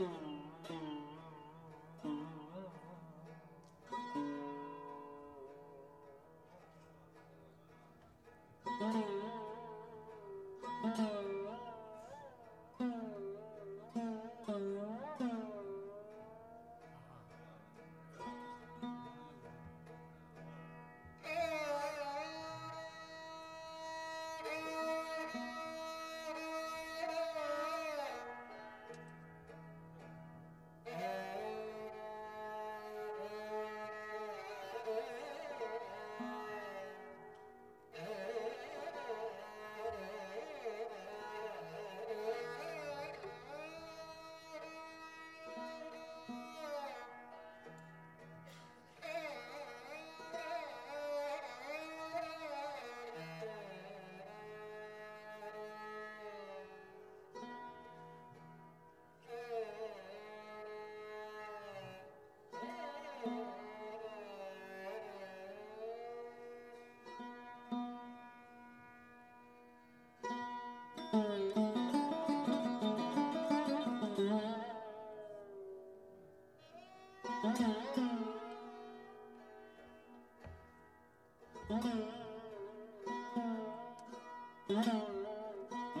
Mm. Mm-hmm.